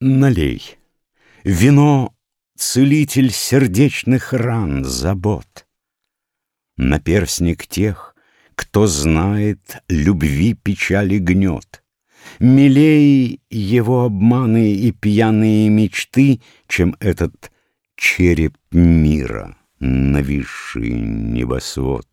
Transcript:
Налей. Вино — целитель сердечных ран, забот. Наперсник тех, кто знает любви печали гнет. Милей его обманы и пьяные мечты, Чем этот череп мира, нависший небосвод.